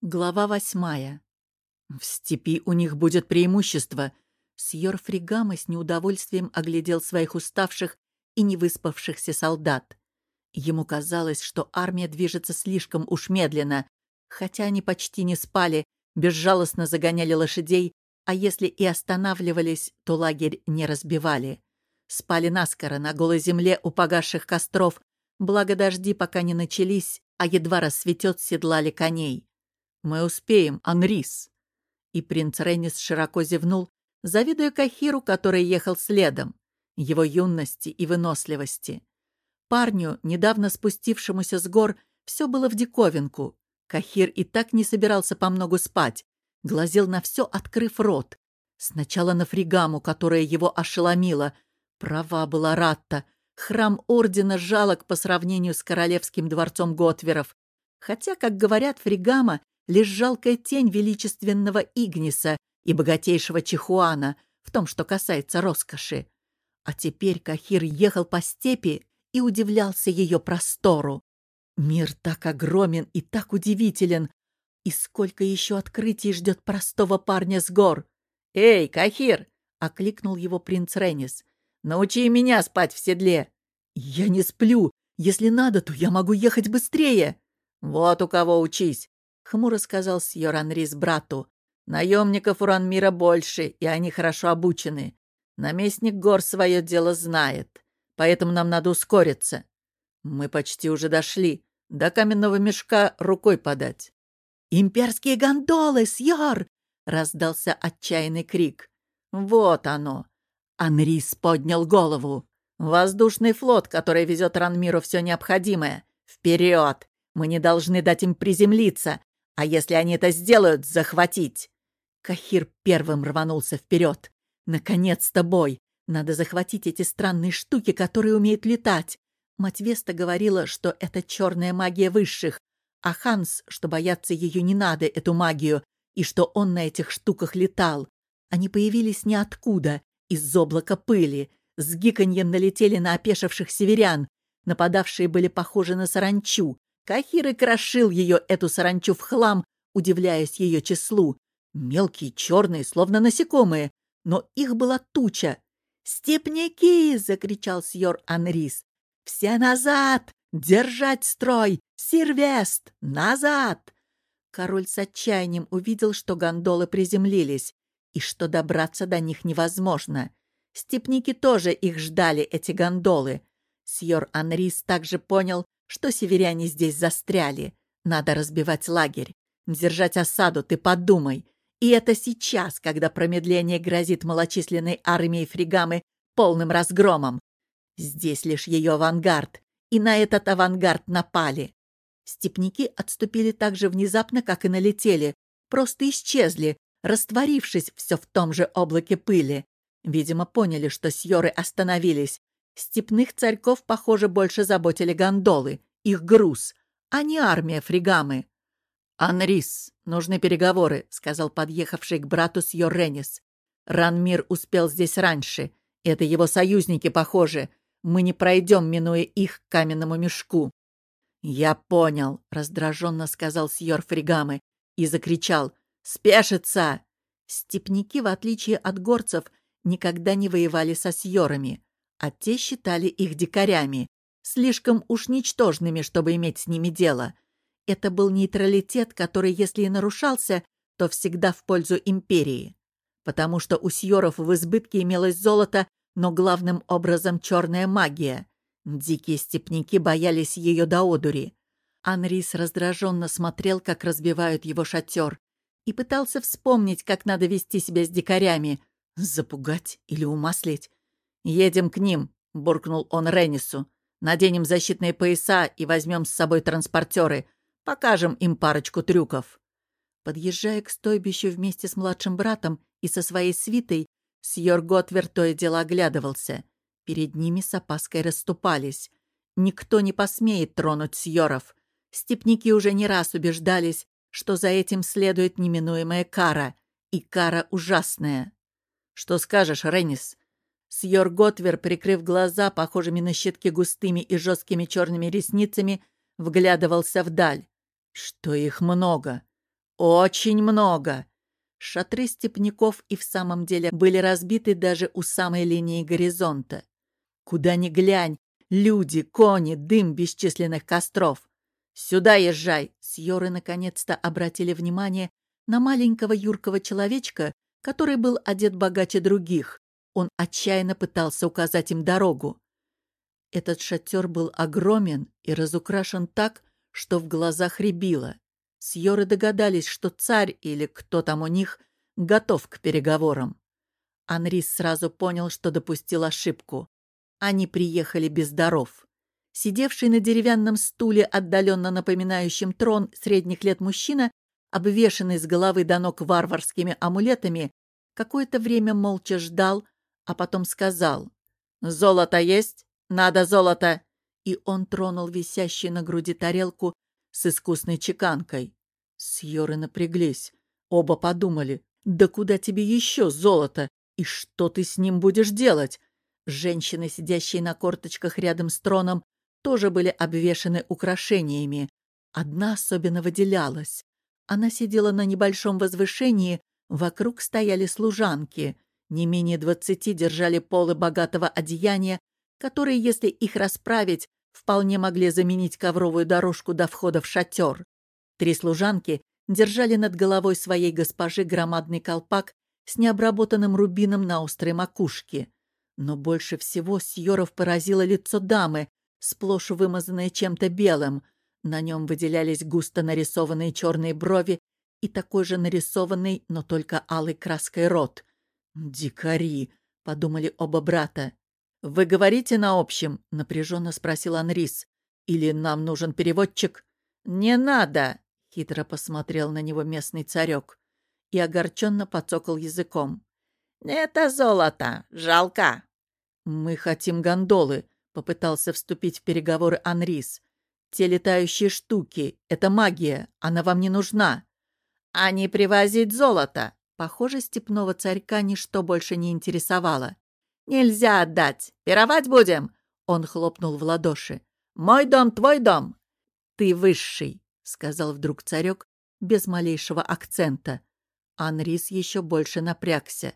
Глава восьмая. В степи у них будет преимущество. Сьор Фригама с неудовольствием оглядел своих уставших и невыспавшихся солдат. Ему казалось, что армия движется слишком уж медленно, хотя они почти не спали, безжалостно загоняли лошадей, а если и останавливались, то лагерь не разбивали. Спали наскоро на голой земле у погасших костров, благо дожди пока не начались, а едва рассветет, седлали коней. Мы успеем, Анрис!» И принц Реннис широко зевнул, завидуя Кахиру, который ехал следом, его юности и выносливости. Парню, недавно спустившемуся с гор, все было в диковинку. Кахир и так не собирался помногу спать, глазел на все, открыв рот. Сначала на фригаму, которая его ошеломила. Права была Ратта. Храм Ордена жалок по сравнению с королевским дворцом Готверов. Хотя, как говорят, фригама лишь жалкая тень величественного Игниса и богатейшего Чихуана в том, что касается роскоши. А теперь Кахир ехал по степи и удивлялся ее простору. Мир так огромен и так удивителен, и сколько еще открытий ждет простого парня с гор. «Эй, Кахир!» — окликнул его принц Реннис. «Научи меня спать в седле!» «Я не сплю. Если надо, то я могу ехать быстрее!» «Вот у кого учись. — хмуро сказал сьор Анрис брату. «Наемников у Ранмира больше, и они хорошо обучены. Наместник гор свое дело знает, поэтому нам надо ускориться. Мы почти уже дошли. До каменного мешка рукой подать». «Имперские гондолы, сьор!» — раздался отчаянный крик. «Вот оно!» Анрис поднял голову. «Воздушный флот, который везет Ранмиру все необходимое. Вперед! Мы не должны дать им приземлиться. А если они это сделают, захватить!» Кахир первым рванулся вперед. «Наконец-то бой! Надо захватить эти странные штуки, которые умеют летать!» Мать Веста говорила, что это черная магия высших, а Ханс, что бояться ее не надо, эту магию, и что он на этих штуках летал. Они появились ниоткуда, из облака пыли, с гиканьем налетели на опешивших северян. Нападавшие были похожи на саранчу, Кахир и крошил ее, эту саранчу, в хлам, удивляясь ее числу. Мелкие, черные, словно насекомые, но их была туча. «Степняки!» — закричал сьор Анрис. «Все назад! Держать строй! Сирвест! Назад!» Король с отчаянием увидел, что гондолы приземлились, и что добраться до них невозможно. Степники тоже их ждали, эти гондолы. Сьор Анрис также понял, что северяне здесь застряли. Надо разбивать лагерь. Держать осаду, ты подумай. И это сейчас, когда промедление грозит малочисленной армией фригамы полным разгромом. Здесь лишь ее авангард, и на этот авангард напали. Степники отступили так же внезапно, как и налетели, просто исчезли, растворившись все в том же облаке пыли. Видимо, поняли, что сьоры остановились, Степных царьков, похоже, больше заботили гондолы, их груз, а не армия фригамы. «Анрис, нужны переговоры», — сказал подъехавший к брату Сьор Реннис. «Ранмир успел здесь раньше. Это его союзники, похоже. Мы не пройдем, минуя их к каменному мешку». «Я понял», — раздраженно сказал Сьор Фригамы и закричал. «Спешится!» Степники, в отличие от горцев, никогда не воевали со сьорами а те считали их дикарями, слишком уж ничтожными, чтобы иметь с ними дело. Это был нейтралитет, который, если и нарушался, то всегда в пользу империи. Потому что у сьоров в избытке имелось золото, но главным образом черная магия. Дикие степняки боялись ее до одури. Анрис раздраженно смотрел, как разбивают его шатер, и пытался вспомнить, как надо вести себя с дикарями. Запугать или умаслить? «Едем к ним», — буркнул он Реннису. «Наденем защитные пояса и возьмем с собой транспортеры. Покажем им парочку трюков». Подъезжая к стойбищу вместе с младшим братом и со своей свитой, Сьор Готвер то и дело оглядывался. Перед ними с опаской расступались. Никто не посмеет тронуть Сьоров. Степники уже не раз убеждались, что за этим следует неминуемая кара, и кара ужасная. «Что скажешь, Реннис?» Сьор Готвер, прикрыв глаза, похожими на щитки густыми и жесткими черными ресницами, вглядывался вдаль. Что их много! Очень много. Шатры степняков и в самом деле были разбиты даже у самой линии горизонта. Куда ни глянь, люди, кони, дым бесчисленных костров. «Сюда езжай!» Сьоры наконец-то обратили внимание на маленького юркого человечка, который был одет богаче других. Он отчаянно пытался указать им дорогу. Этот шатер был огромен и разукрашен так, что в глазах рябило. Сьоры догадались, что царь или кто там у них готов к переговорам. Анрис сразу понял, что допустил ошибку. Они приехали без даров. Сидевший на деревянном стуле, отдаленно напоминающем трон средних лет мужчина, обвешанный с головы до ног варварскими амулетами, какое-то время молча ждал, а потом сказал «Золото есть? Надо золото!» И он тронул висящую на груди тарелку с искусной чеканкой. Сьоры напряглись. Оба подумали «Да куда тебе еще золото? И что ты с ним будешь делать?» Женщины, сидящие на корточках рядом с троном, тоже были обвешаны украшениями. Одна особенно выделялась. Она сидела на небольшом возвышении, вокруг стояли служанки. Не менее двадцати держали полы богатого одеяния, которые, если их расправить, вполне могли заменить ковровую дорожку до входа в шатер. Три служанки держали над головой своей госпожи громадный колпак с необработанным рубином на острой макушке. Но больше всего Сьоров поразило лицо дамы, сплошь вымазанное чем-то белым — на нем выделялись густо нарисованные черные брови и такой же нарисованный, но только алой краской рот. «Дикари!» — подумали оба брата. «Вы говорите на общем?» — напряженно спросил Анрис. «Или нам нужен переводчик?» «Не надо!» — хитро посмотрел на него местный царек и огорченно подцокал языком. «Это золото! Жалко!» «Мы хотим гондолы», — попытался вступить в переговоры Анрис. Те летающие штуки — это магия, она вам не нужна. А не привозить золото. Похоже, степного царька ничто больше не интересовало. Нельзя отдать. Пировать будем. Он хлопнул в ладоши. Мой дом, твой дом. Ты высший, сказал вдруг царек без малейшего акцента. Анрис еще больше напрягся.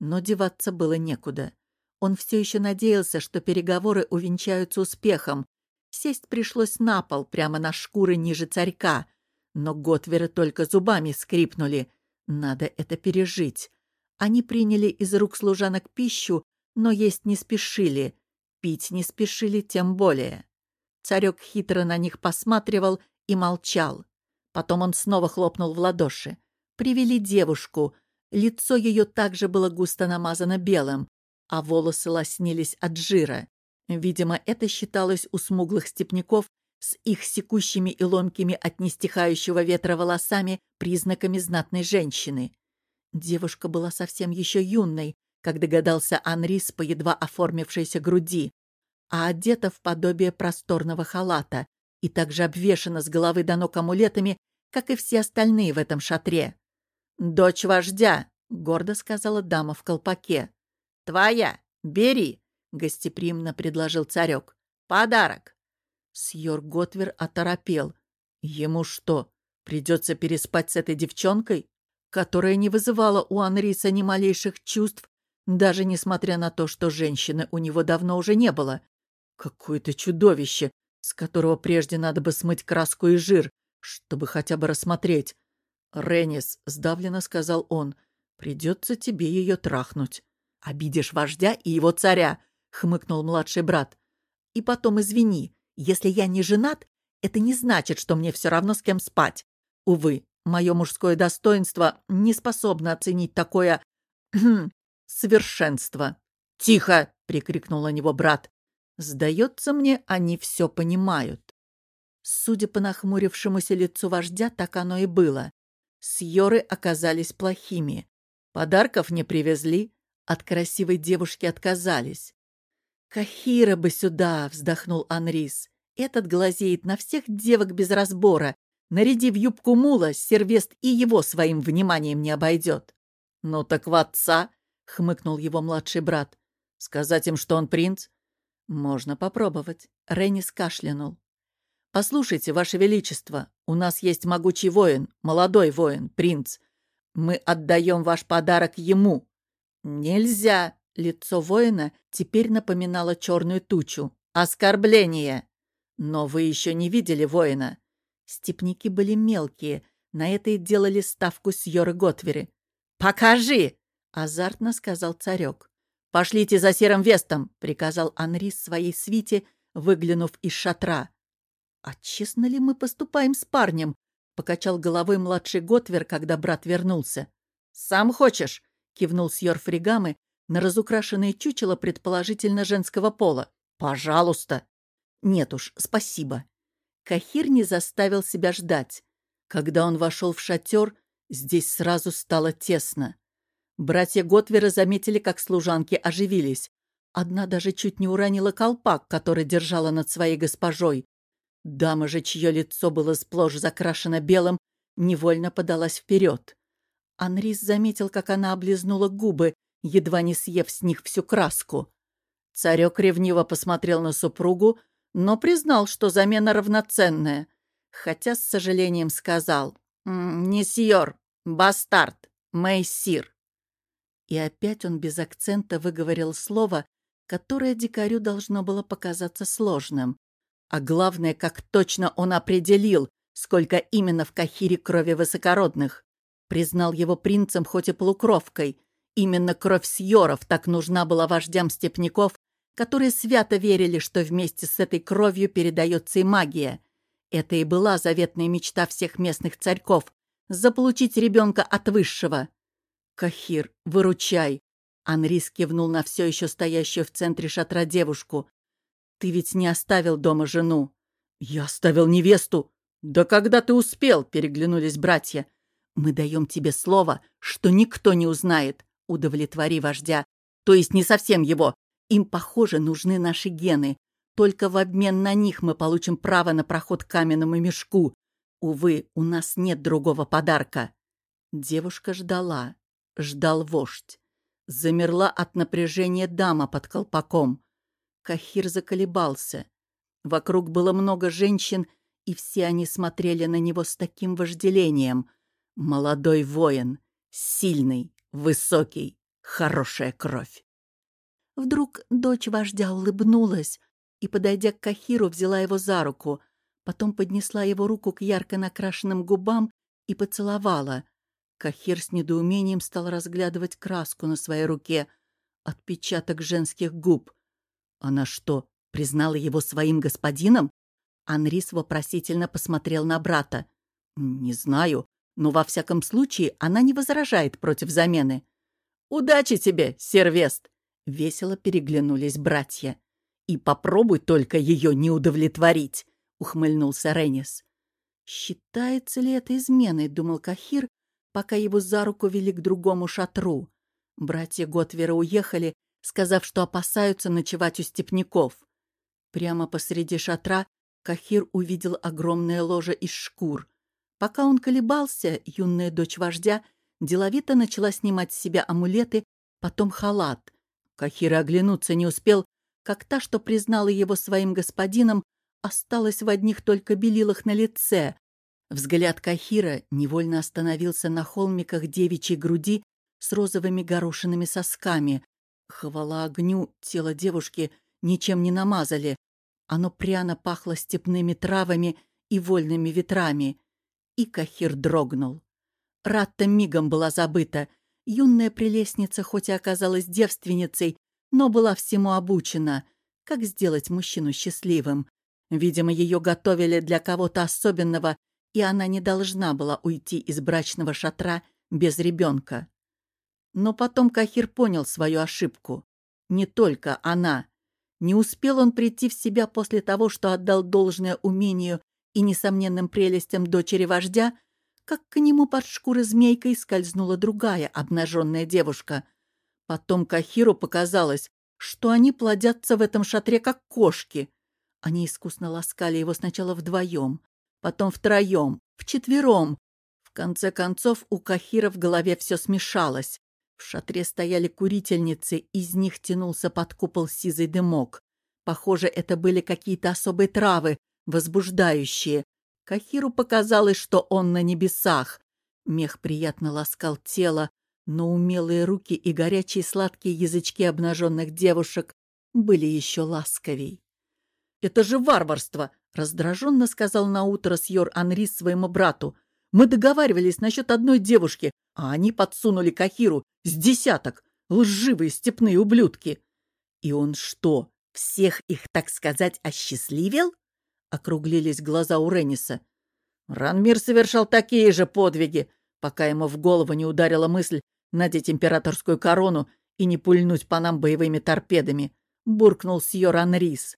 Но деваться было некуда. Он все еще надеялся, что переговоры увенчаются успехом, Сесть пришлось на пол, прямо на шкуры ниже царька. Но Готверы только зубами скрипнули. Надо это пережить. Они приняли из рук служанок пищу, но есть не спешили. Пить не спешили тем более. Царек хитро на них посматривал и молчал. Потом он снова хлопнул в ладоши. Привели девушку. Лицо ее также было густо намазано белым, а волосы лоснились от жира. Видимо, это считалось у смуглых степняков с их секущими и ломкими от нестихающего ветра волосами признаками знатной женщины. Девушка была совсем еще юной, как догадался Анрис по едва оформившейся груди, а одета в подобие просторного халата и также обвешана с головы до ног амулетами, как и все остальные в этом шатре. «Дочь вождя», — гордо сказала дама в колпаке. «Твоя, бери», — гостеприимно предложил царек. «Подарок!» Сьор Готвер оторопел. Ему что, придется переспать с этой девчонкой, которая не вызывала у Анриса ни малейших чувств, даже несмотря на то, что женщины у него давно уже не было? Какое-то чудовище, с которого прежде надо бы смыть краску и жир, чтобы хотя бы рассмотреть. «Реннис», — сдавленно сказал он, — «придется тебе ее трахнуть. Обидишь вождя и его царя, — хмыкнул младший брат. «И потом извини, если я не женат, это не значит, что мне все равно с кем спать. Увы, мое мужское достоинство не способно оценить такое... совершенство». «Тихо!» — прикрикнул на него брат. «Сдается мне, они все понимают». Судя по нахмурившемуся лицу вождя, так оно и было. Сьоры оказались плохими. Подарков не привезли, от красивой девушки отказались. «Кахира бы сюда!» — вздохнул Анрис. «Этот глазеет на всех девок без разбора. Наряди в юбку мула, сервест и его своим вниманием не обойдет». «Ну так в отца!» — хмыкнул его младший брат. «Сказать им, что он принц?» «Можно попробовать». Реннис кашлянул. «Послушайте, Ваше Величество, у нас есть могучий воин, молодой воин, принц. Мы отдаем ваш подарок ему». «Нельзя!» — лицо воина теперь напоминало черную тучу. «Оскорбление!» «Но вы еще не видели воина». Степники были мелкие, на это и делали ставку с Йоры Готвери. «Покажи!» — азартно сказал царек. «Пошлите за серым вестом!» — приказал Анри своей свите, выглянув из шатра. «А честно ли мы поступаем с парнем?» — покачал головой младший Готвер, когда брат вернулся. «Сам хочешь?» — кивнул Сьор Фригамы на разукрашенное чучело предположительно женского пола. «Пожалуйста!» «Нет уж, спасибо». Кахир не заставил себя ждать. Когда он вошел в шатер, здесь сразу стало тесно. Братья Готвера заметили, как служанки оживились. Одна даже чуть не уронила колпак, который держала над своей госпожой. Дама же, чье лицо было сплошь закрашено белым, невольно подалась вперед. Анрис заметил, как она облизнула губы, едва не съев с них всю краску. Царек ревниво посмотрел на супругу, но признал, что замена равноценная, хотя с сожалением сказал «Не сьор, бастард, мейсир». И опять он без акцента выговорил слово, которое дикарю должно было показаться сложным. А главное, как точно он определил, сколько именно в Кахире крови высокородных. Признал его принцем хоть и полукровкой. Именно кровь Сьоров так нужна была вождям степняков, которые свято верили, что вместе с этой кровью передается и магия. Это и была заветная мечта всех местных царьков — заполучить ребенка от высшего. «Кахир, выручай!» Анрис кивнул на все еще стоящую в центре шатра девушку. «Ты ведь не оставил дома жену?» «Я оставил невесту!» «Да когда ты успел?» — переглянулись братья. «Мы даем тебе слово, что никто не узнает. Удовлетвори вождя. То есть не совсем его. Им, похоже, нужны наши гены. Только в обмен на них мы получим право на проход к каменному мешку. Увы, у нас нет другого подарка». Девушка ждала. Ждал вождь. Замерла от напряжения дама под колпаком. Кахир заколебался. Вокруг было много женщин, и все они смотрели на него с таким вожделением. Молодой воин, сильный, высокий, хорошая кровь. Вдруг дочь вождя улыбнулась и, подойдя к Кахиру, взяла его за руку, потом поднесла его руку к ярко накрашенным губам и поцеловала. Кахир с недоумением стал разглядывать краску на своей руке, отпечаток женских губ. Она что, признала его своим господином? Анрис вопросительно посмотрел на брата. «Не знаю, но во всяком случае она не возражает против замены». «Удачи тебе, сервест!» Весело переглянулись братья. «И попробуй только ее не удовлетворить!» — ухмыльнулся Реннис. «Считается ли это изменой?» — думал Кахир, пока его за руку вели к другому шатру. Братья Готвера уехали, сказав, что опасаются ночевать у степняков. Прямо посреди шатра Кахир увидел огромное ложе из шкур. Пока он колебался, юная дочь вождя деловито начала снимать с себя амулеты, потом халат. Кахир оглянуться не успел, как та, что признала его своим господином, осталась в одних только белилах на лице, Взгляд Кахира невольно остановился на холмиках девичьей груди с розовыми горошинами сосками. Хвала огню, тело девушки ничем не намазали. Оно пряно пахло степными травами и вольными ветрами. И Кахир дрогнул. Ратта мигом была забыта. Юная прелестница хоть и оказалась девственницей, но была всему обучена. Как сделать мужчину счастливым? Видимо, ее готовили для кого-то особенного — и она не должна была уйти из брачного шатра без ребенка. Но потом Кахир понял свою ошибку. Не только она. Не успел он прийти в себя после того, что отдал должное умению и несомненным прелестям дочери вождя, как к нему под шкурой змейкой скользнула другая обнаженная девушка. Потом Кахиру показалось, что они плодятся в этом шатре, как кошки. Они искусно ласкали его сначала вдвоем, потом втроем, вчетвером. В конце концов у Кахира в голове все смешалось. В шатре стояли курительницы, из них тянулся под купол сизый дымок. Похоже, это были какие-то особые травы, возбуждающие. Кахиру показалось, что он на небесах. Мех приятно ласкал тело, но умелые руки и горячие сладкие язычки обнаженных девушек были еще ласковей. «Это же варварство!» — раздраженно сказал наутро Сьор Анри своему брату. «Мы договаривались насчет одной девушки, а они подсунули Кахиру с десяток. Лживые степные ублюдки!» «И он что, всех их, так сказать, осчастливил?» — округлились глаза у Ренниса. Ранмир совершал такие же подвиги, пока ему в голову не ударила мысль надеть императорскую корону и не пульнуть по нам боевыми торпедами, буркнул Сьор Анрис.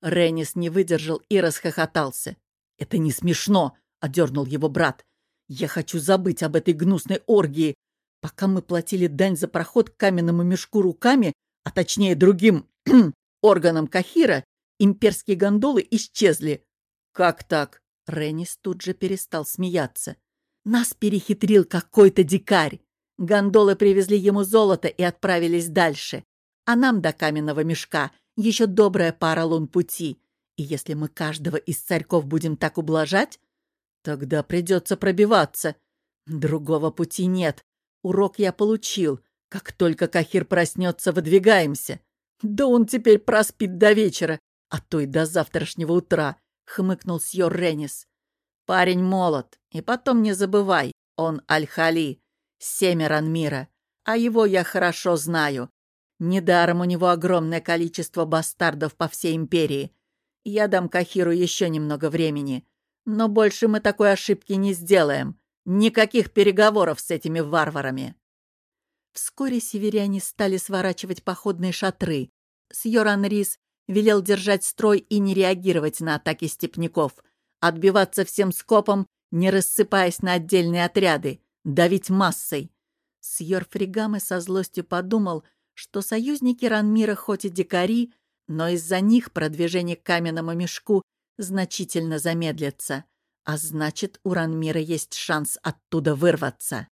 Реннис не выдержал и расхохотался. «Это не смешно!» — одернул его брат. «Я хочу забыть об этой гнусной оргии. Пока мы платили дань за проход к каменному мешку руками, а точнее другим органам Кахира, имперские гондолы исчезли». «Как так?» — Реннис тут же перестал смеяться. «Нас перехитрил какой-то дикарь. Гондолы привезли ему золото и отправились дальше. А нам до каменного мешка еще добрая пара лун пути. И если мы каждого из царьков будем так ублажать, тогда придется пробиваться. Другого пути нет. Урок я получил. Как только Кахир проснется, выдвигаемся. Да он теперь проспит до вечера, а то и до завтрашнего утра, — хмыкнул Сьор Реннис. Парень молод, и потом не забывай, он Аль-Хали, семеран мира, а его я хорошо знаю. Недаром у него огромное количество бастардов по всей империи. Я дам Кахиру еще немного времени. Но больше мы такой ошибки не сделаем. Никаких переговоров с этими варварами. Вскоре северяне стали сворачивать походные шатры. Сьоран Рис велел держать строй и не реагировать на атаки степняков, отбиваться всем скопом, не рассыпаясь на отдельные отряды, давить массой. Сьор Фригамы со злостью подумал, что союзники Ранмира хоть и дикари, но из-за них продвижение к каменному мешку значительно замедлится, а значит, у Ранмира есть шанс оттуда вырваться.